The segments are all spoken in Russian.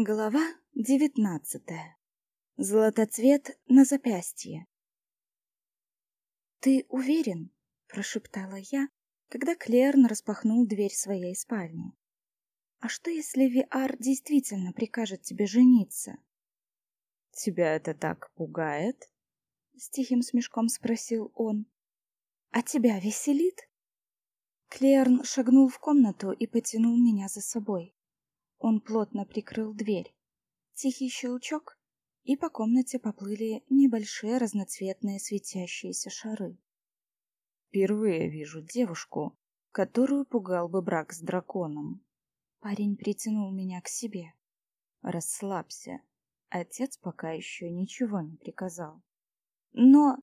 Глава девятнадцатая. Золотоцвет на запястье. «Ты уверен?» — прошептала я, когда Клерн распахнул дверь своей спальни. «А что, если Виар действительно прикажет тебе жениться?» «Тебя это так пугает?» — с тихим смешком спросил он. «А тебя веселит?» Клерн шагнул в комнату и потянул меня за собой. Он плотно прикрыл дверь. Тихий щелчок, и по комнате поплыли небольшие разноцветные светящиеся шары. Впервые вижу девушку, которую пугал бы брак с драконом. Парень притянул меня к себе. Расслабься. Отец пока еще ничего не приказал. Но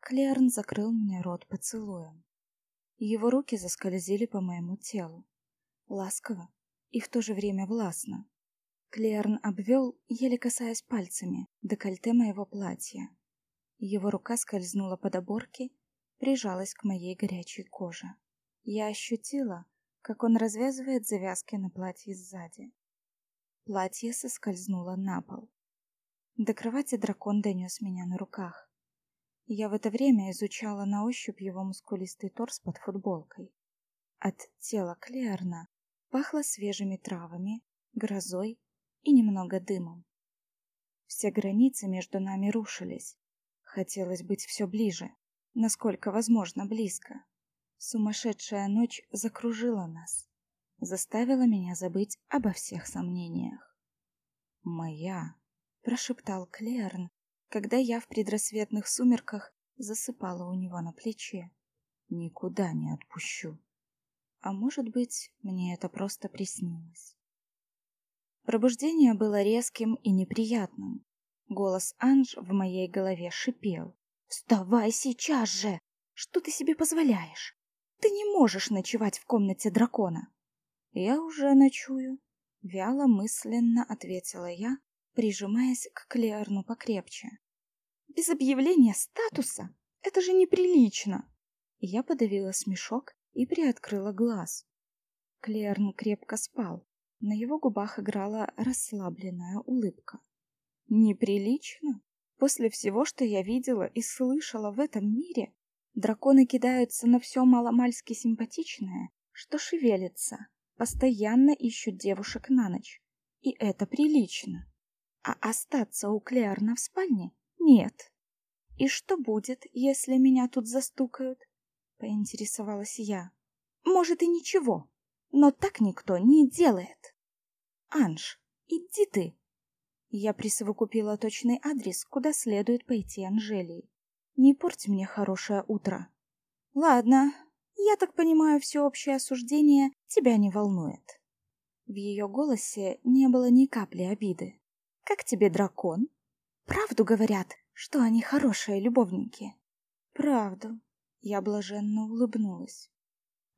Клерн закрыл мне рот поцелуем. Его руки заскользили по моему телу. Ласково и в то же время властно. Клерн обвел, еле касаясь пальцами, декольте моего платья. Его рука скользнула под оборки прижалась к моей горячей коже. Я ощутила, как он развязывает завязки на платье сзади. Платье соскользнуло на пол. До кровати дракон донес меня на руках. Я в это время изучала на ощупь его мускулистый торс под футболкой. От тела Клеарна пахло свежими травами, грозой и немного дымом. Все границы между нами рушились. Хотелось быть все ближе насколько возможно близко. Сумасшедшая ночь закружила нас, заставила меня забыть обо всех сомнениях. «Моя», — прошептал Клерн, когда я в предрассветных сумерках засыпала у него на плече. «Никуда не отпущу». А может быть, мне это просто приснилось. Пробуждение было резким и неприятным. Голос Анж в моей голове шипел. «Вставай сейчас же! Что ты себе позволяешь? Ты не можешь ночевать в комнате дракона!» «Я уже ночую», — вяло мысленно ответила я, прижимаясь к Клеарну покрепче. «Без объявления статуса? Это же неприлично!» Я подавила смешок и приоткрыла глаз. Клеарн крепко спал. На его губах играла расслабленная улыбка. «Неприлично?» После всего, что я видела и слышала в этом мире, драконы кидаются на все маломальски симпатичное, что шевелится, постоянно ищут девушек на ночь. И это прилично. А остаться у Клеарна в спальне? Нет. И что будет, если меня тут застукают? Поинтересовалась я. Может и ничего, но так никто не делает. Анж, иди ты, я присовокупила точный адрес, куда следует пойти Анжелии. Не порть мне хорошее утро. Ладно, я так понимаю, всеобщее осуждение тебя не волнует. В ее голосе не было ни капли обиды. Как тебе дракон? Правду говорят, что они хорошие любовники. Правду. Я блаженно улыбнулась.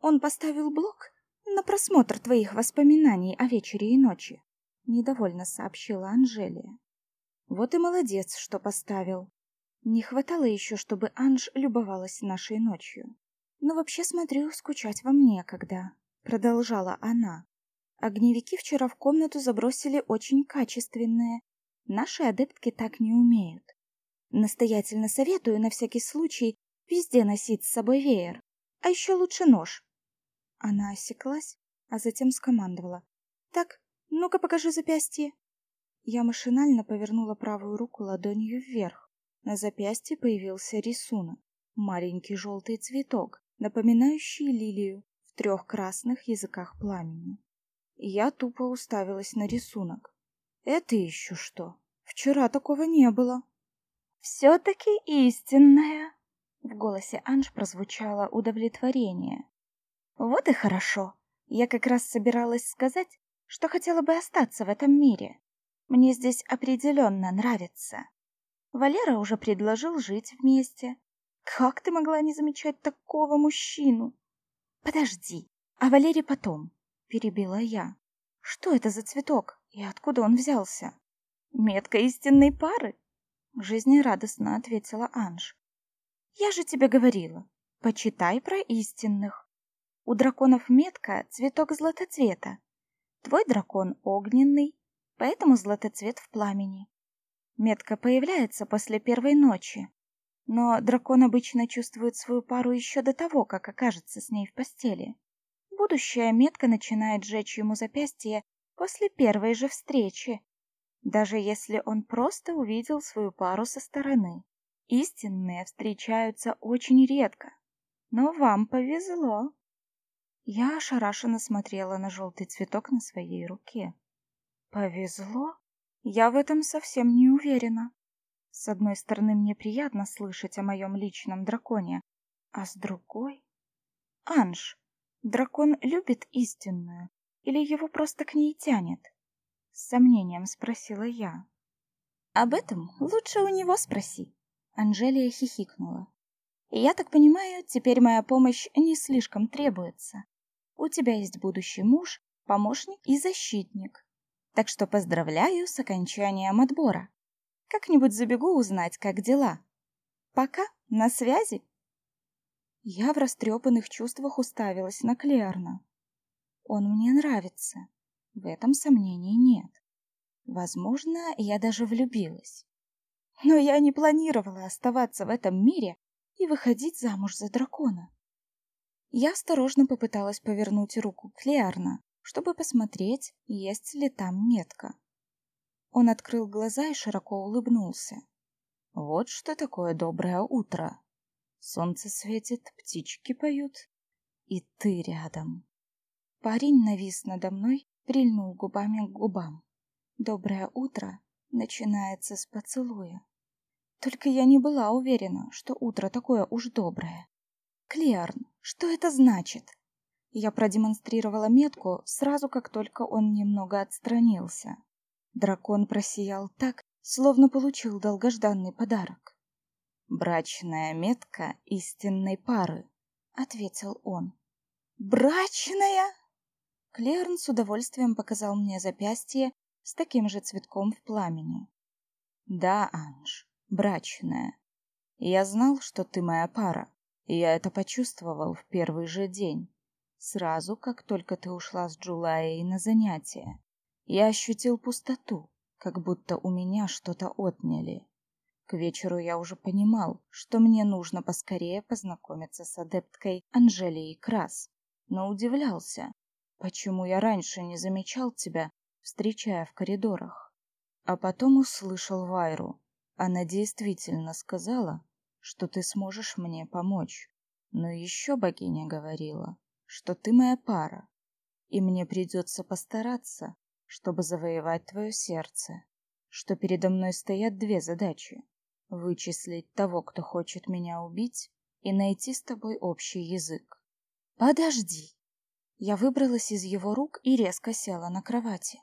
Он поставил блок на просмотр твоих воспоминаний о вечере и ночи недовольно сообщила Анжелия. Вот и молодец, что поставил. Не хватало еще, чтобы Анж любовалась нашей ночью. Но вообще, смотрю, скучать вам некогда, продолжала она. Огневики вчера в комнату забросили очень качественные. Наши адептки так не умеют. Настоятельно советую на всякий случай везде носить с собой веер, а еще лучше нож. Она осеклась, а затем скомандовала: "Так, ну-ка покажи запястье. Я машинально повернула правую руку ладонью вверх. На запястье появился рисунок. Маленький желтый цветок, напоминающий лилию в трех красных языках пламени. Я тупо уставилась на рисунок. Это еще что? Вчера такого не было. Все-таки истинная. В голосе Анж прозвучало удовлетворение. Вот и хорошо. Я как раз собиралась сказать, что хотела бы остаться в этом мире. Мне здесь определенно нравится. Валера уже предложил жить вместе. Как ты могла не замечать такого мужчину? Подожди, а Валере потом, перебила я. Что это за цветок и откуда он взялся? Метка истинной пары? Жизнерадостно ответила Анж. Я же тебе говорила, почитай про истинных. У драконов метка цветок златоцвета, Твой дракон огненный, поэтому златоцвет в пламени. Метка появляется после первой ночи, но дракон обычно чувствует свою пару еще до того, как окажется с ней в постели. Будущая метка начинает жечь ему запястье после первой же встречи, даже если он просто увидел свою пару со стороны. Истинные встречаются очень редко, но вам повезло. Я ошарашенно смотрела на желтый цветок на своей руке. Повезло? Я в этом совсем не уверена. С одной стороны, мне приятно слышать о моем личном драконе, а с другой... Анж, дракон любит истинную или его просто к ней тянет? С сомнением спросила я. Об этом лучше у него спроси. Анжелия хихикнула. Я так понимаю, теперь моя помощь не слишком требуется. У тебя есть будущий муж, помощник и защитник. Так что поздравляю с окончанием отбора. Как-нибудь забегу узнать, как дела. Пока, на связи. Я в растрепанных чувствах уставилась на Клерна. Он мне нравится. В этом сомнений нет. Возможно, я даже влюбилась. Но я не планировала оставаться в этом мире и выходить замуж за дракона. Я осторожно попыталась повернуть руку Клеарна, чтобы посмотреть, есть ли там метка. Он открыл глаза и широко улыбнулся. Вот что такое доброе утро. Солнце светит, птички поют, и ты рядом. Парень навис надо мной, прильнул губами к губам. Доброе утро начинается с поцелуя. Только я не была уверена, что утро такое уж доброе. Клеарн, что это значит? Я продемонстрировала метку сразу, как только он немного отстранился. Дракон просиял так, словно получил долгожданный подарок. «Брачная метка истинной пары», — ответил он. «Брачная?» Клерн с удовольствием показал мне запястье с таким же цветком в пламени. «Да, Анж, брачная. Я знал, что ты моя пара, я это почувствовал в первый же день. Сразу, как только ты ушла с Джулаей на занятия, я ощутил пустоту, как будто у меня что-то отняли. К вечеру я уже понимал, что мне нужно поскорее познакомиться с адепткой Анжелией Крас, но удивлялся, почему я раньше не замечал тебя, встречая в коридорах. А потом услышал Вайру. Она действительно сказала, что ты сможешь мне помочь. Но еще богиня говорила, что ты моя пара, и мне придется постараться, чтобы завоевать твое сердце, что передо мной стоят две задачи — вычислить того, кто хочет меня убить, и найти с тобой общий язык. Подожди! Я выбралась из его рук и резко села на кровати.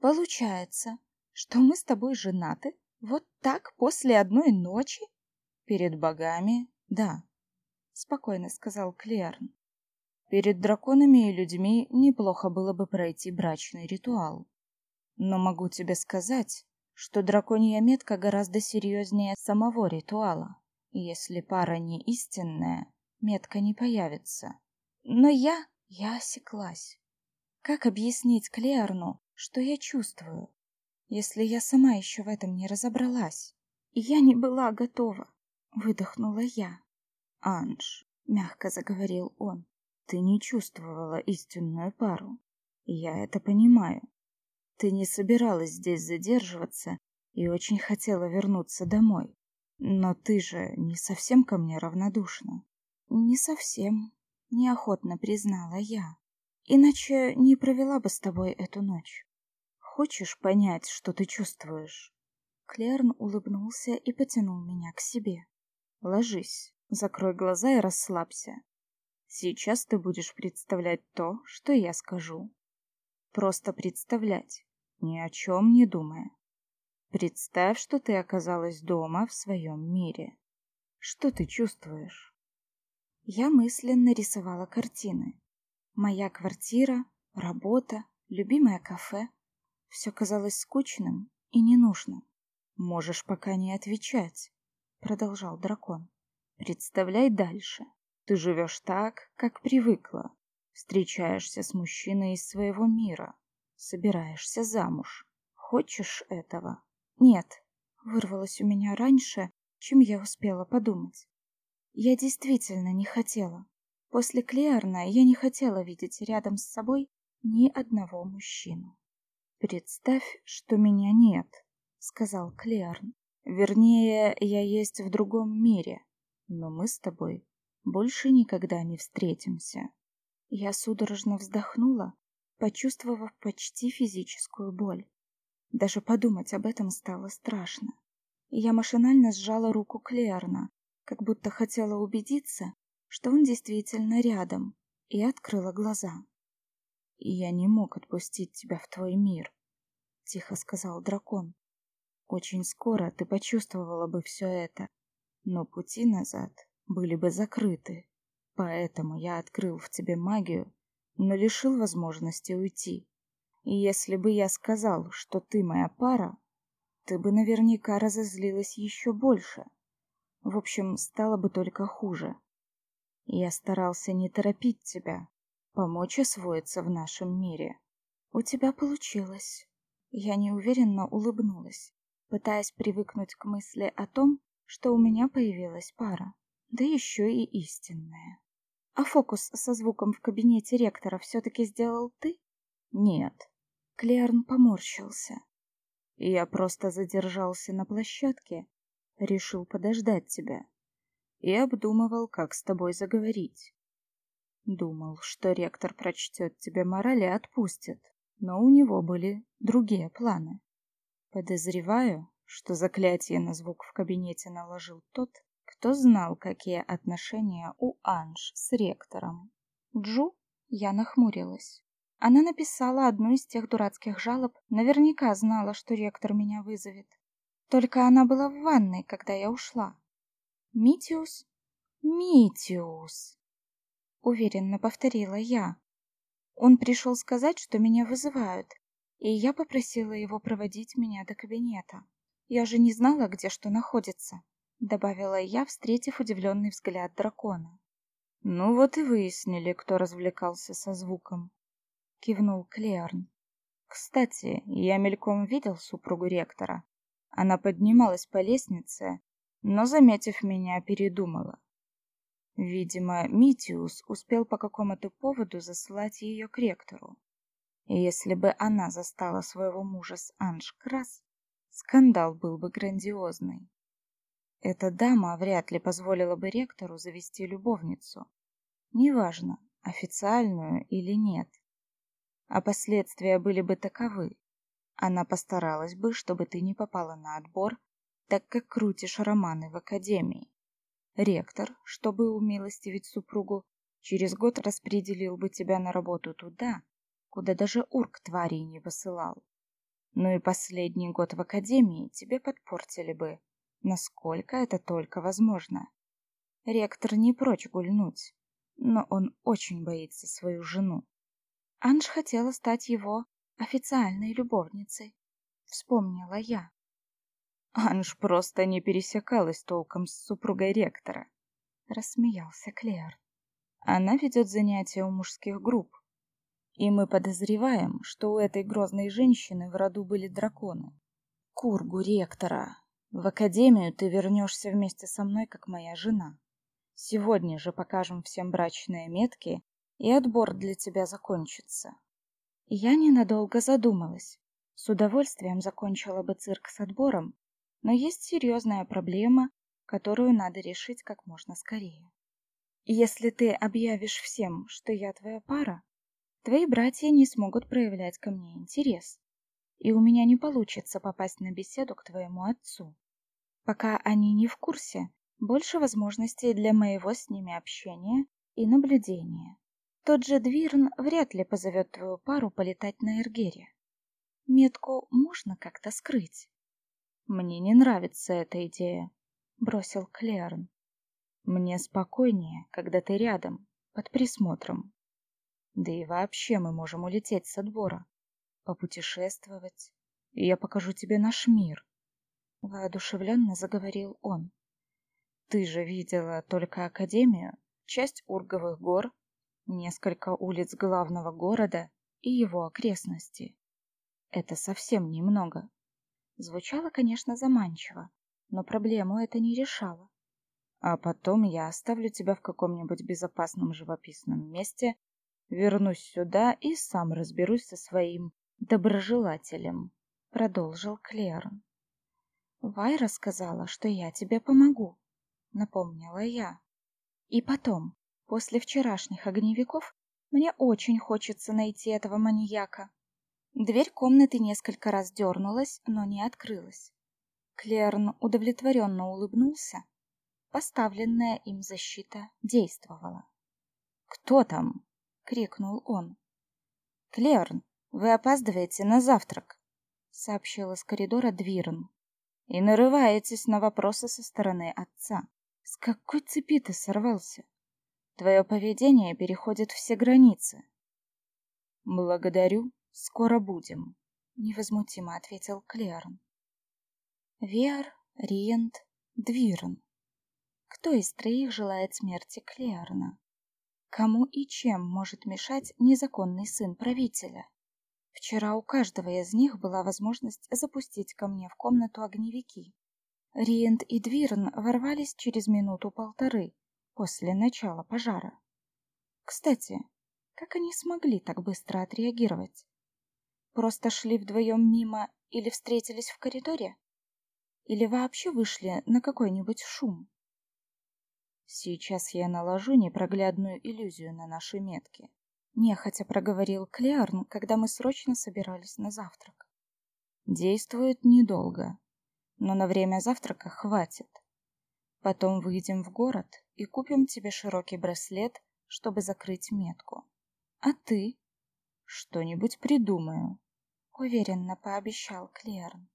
Получается, что мы с тобой женаты вот так после одной ночи? Перед богами, да, спокойно сказал Клерн. Перед драконами и людьми неплохо было бы пройти брачный ритуал. Но могу тебе сказать, что драконья метка гораздо серьезнее самого ритуала. Если пара не истинная, метка не появится. Но я... я осеклась. Как объяснить Клеарну, что я чувствую, если я сама еще в этом не разобралась? Я не была готова, выдохнула я. Анж, мягко заговорил он, ты не чувствовала истинную пару. Я это понимаю. Ты не собиралась здесь задерживаться и очень хотела вернуться домой. Но ты же не совсем ко мне равнодушна. Не совсем, неохотно признала я. Иначе не провела бы с тобой эту ночь. Хочешь понять, что ты чувствуешь? Клерн улыбнулся и потянул меня к себе. Ложись, закрой глаза и расслабься. Сейчас ты будешь представлять то, что я скажу. Просто представлять, ни о чем не думая. Представь, что ты оказалась дома в своем мире. Что ты чувствуешь? Я мысленно рисовала картины. Моя квартира, работа, любимое кафе. Все казалось скучным и ненужным. Можешь пока не отвечать, продолжал дракон. Представляй дальше. Ты живешь так, как привыкла. Встречаешься с мужчиной из своего мира. Собираешься замуж. хочешь этого? Нет, вырвалось у меня раньше, чем я успела подумать. Я действительно не хотела. После Клеарна я не хотела видеть рядом с собой ни одного мужчину. «Представь, что меня нет», — сказал Клеарн. «Вернее, я есть в другом мире, но мы с тобой больше никогда не встретимся». Я судорожно вздохнула, почувствовав почти физическую боль. Даже подумать об этом стало страшно. Я машинально сжала руку Клеарна, как будто хотела убедиться, что он действительно рядом, и открыла глаза. «Я не мог отпустить тебя в твой мир», — тихо сказал дракон. «Очень скоро ты почувствовала бы все это, но пути назад были бы закрыты, поэтому я открыл в тебе магию, но лишил возможности уйти. И если бы я сказал, что ты моя пара, ты бы наверняка разозлилась еще больше. В общем, стало бы только хуже. Я старался не торопить тебя, помочь освоиться в нашем мире. У тебя получилось. Я неуверенно улыбнулась, пытаясь привыкнуть к мысли о том, что у меня появилась пара, да еще и истинная. А фокус со звуком в кабинете ректора все-таки сделал ты? Нет. Клеарн поморщился. Я просто задержался на площадке, решил подождать тебя и обдумывал, как с тобой заговорить. Думал, что ректор прочтет тебе мораль и отпустит, но у него были другие планы. Подозреваю, что заклятие на звук в кабинете наложил тот, кто знал, какие отношения у Анж с ректором. Джу? Я нахмурилась. Она написала одну из тех дурацких жалоб, наверняка знала, что ректор меня вызовет. Только она была в ванной, когда я ушла. Митиус? Митиус! Уверенно повторила я. Он пришел сказать, что меня вызывают, и я попросила его проводить меня до кабинета. Я же не знала, где что находится, добавила я, встретив удивленный взгляд дракона. Ну вот и выяснили, кто развлекался со звуком кивнул Клеарн. Кстати, я мельком видел супругу ректора. Она поднималась по лестнице, но, заметив меня, передумала. Видимо, Митиус успел по какому-то поводу заслать ее к ректору. Если бы она застала своего мужа с Анж Крас, скандал был бы грандиозный. Эта дама вряд ли позволила бы ректору завести любовницу. Неважно, официальную или нет а последствия были бы таковы. Она постаралась бы, чтобы ты не попала на отбор, так как крутишь романы в академии. Ректор, чтобы умилостивить супругу, через год распределил бы тебя на работу туда, куда даже урк тварей не посылал. Ну и последний год в академии тебе подпортили бы, насколько это только возможно. Ректор не прочь гульнуть, но он очень боится свою жену. Анж хотела стать его официальной любовницей. Вспомнила я. Анж просто не пересекалась толком с супругой ректора. Рассмеялся Клеар. Она ведет занятия у мужских групп. И мы подозреваем, что у этой грозной женщины в роду были драконы. Кургу ректора. В академию ты вернешься вместе со мной, как моя жена. Сегодня же покажем всем брачные метки и отбор для тебя закончится. Я ненадолго задумалась. С удовольствием закончила бы цирк с отбором, но есть серьезная проблема, которую надо решить как можно скорее. Если ты объявишь всем, что я твоя пара, твои братья не смогут проявлять ко мне интерес, и у меня не получится попасть на беседу к твоему отцу. Пока они не в курсе, больше возможностей для моего с ними общения и наблюдения. Тот же Двирн вряд ли позовет твою пару полетать на Эргере. Метку можно как-то скрыть. Мне не нравится эта идея, бросил Клеарн. Мне спокойнее, когда ты рядом, под присмотром. Да и вообще мы можем улететь с отбора, попутешествовать, и я покажу тебе наш мир. Воодушевленно заговорил он. Ты же видела только Академию, часть Урговых гор несколько улиц главного города и его окрестности. это совсем немного. Звучало, конечно, заманчиво, но проблему это не решало. А потом я оставлю тебя в каком-нибудь безопасном живописном месте, вернусь сюда и сам разберусь со своим доброжелателем, продолжил Клерн. Вайра сказала, что я тебе помогу, напомнила я. И потом, после вчерашних огневиков, мне очень хочется найти этого маньяка. Дверь комнаты несколько раз дернулась, но не открылась. Клерн удовлетворенно улыбнулся. Поставленная им защита действовала. «Кто там?» — крикнул он. «Клерн, вы опаздываете на завтрак», — сообщил из коридора Двирн. «И нарываетесь на вопросы со стороны отца. С какой цепи ты сорвался? Твое поведение переходит все границы». «Благодарю», Скоро будем, невозмутимо ответил Клерн. Вер, Риент, Двирн. Кто из троих желает смерти Клерна? Кому и чем может мешать незаконный сын правителя? Вчера у каждого из них была возможность запустить ко мне в комнату огневики. Риент и Двирн ворвались через минуту-полторы после начала пожара. Кстати, как они смогли так быстро отреагировать? Просто шли вдвоем мимо или встретились в коридоре? Или вообще вышли на какой-нибудь шум? Сейчас я наложу непроглядную иллюзию на наши метки. Нехотя проговорил Клеарн, когда мы срочно собирались на завтрак. Действует недолго, но на время завтрака хватит. Потом выйдем в город и купим тебе широкий браслет, чтобы закрыть метку. А ты? Что-нибудь придумаю, уверенно пообещал Клерн.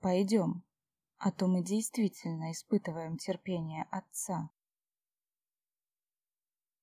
Пойдем, а то мы действительно испытываем терпение отца.